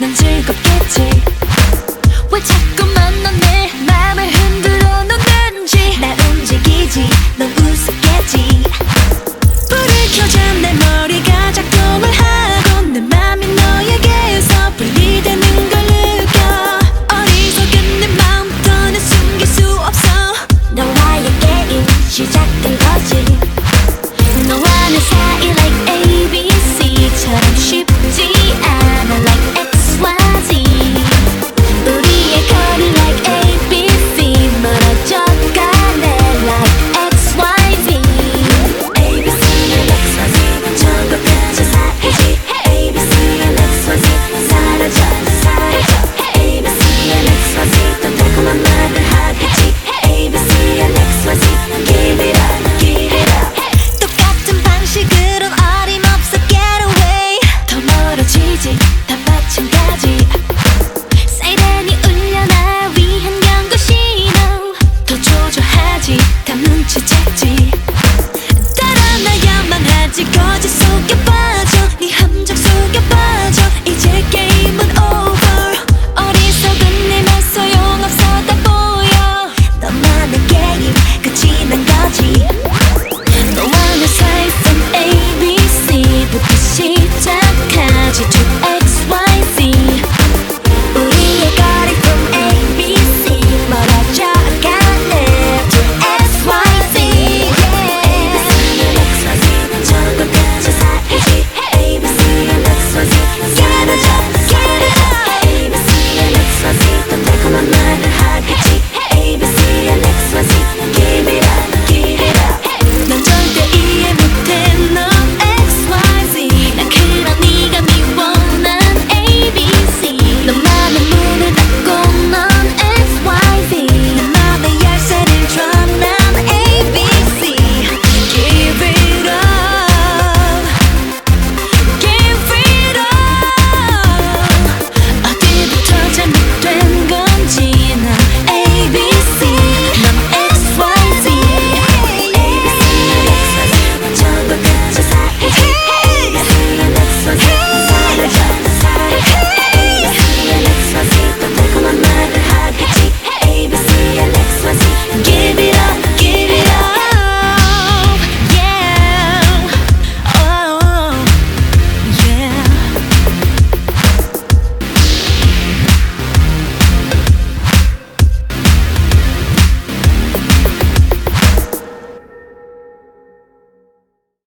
난 즐겁겠지. 왜 자꾸만 넌 내 맘을 흔들어 놓는지. 날 움직이지 넌 우습겠지. 불을 켜줘 다 마찬가지 사이렌이 울려 나 위한 경고 신호 더 조조하지 다 눈치챘지. 따라 나야만 하지 거짓 속여봐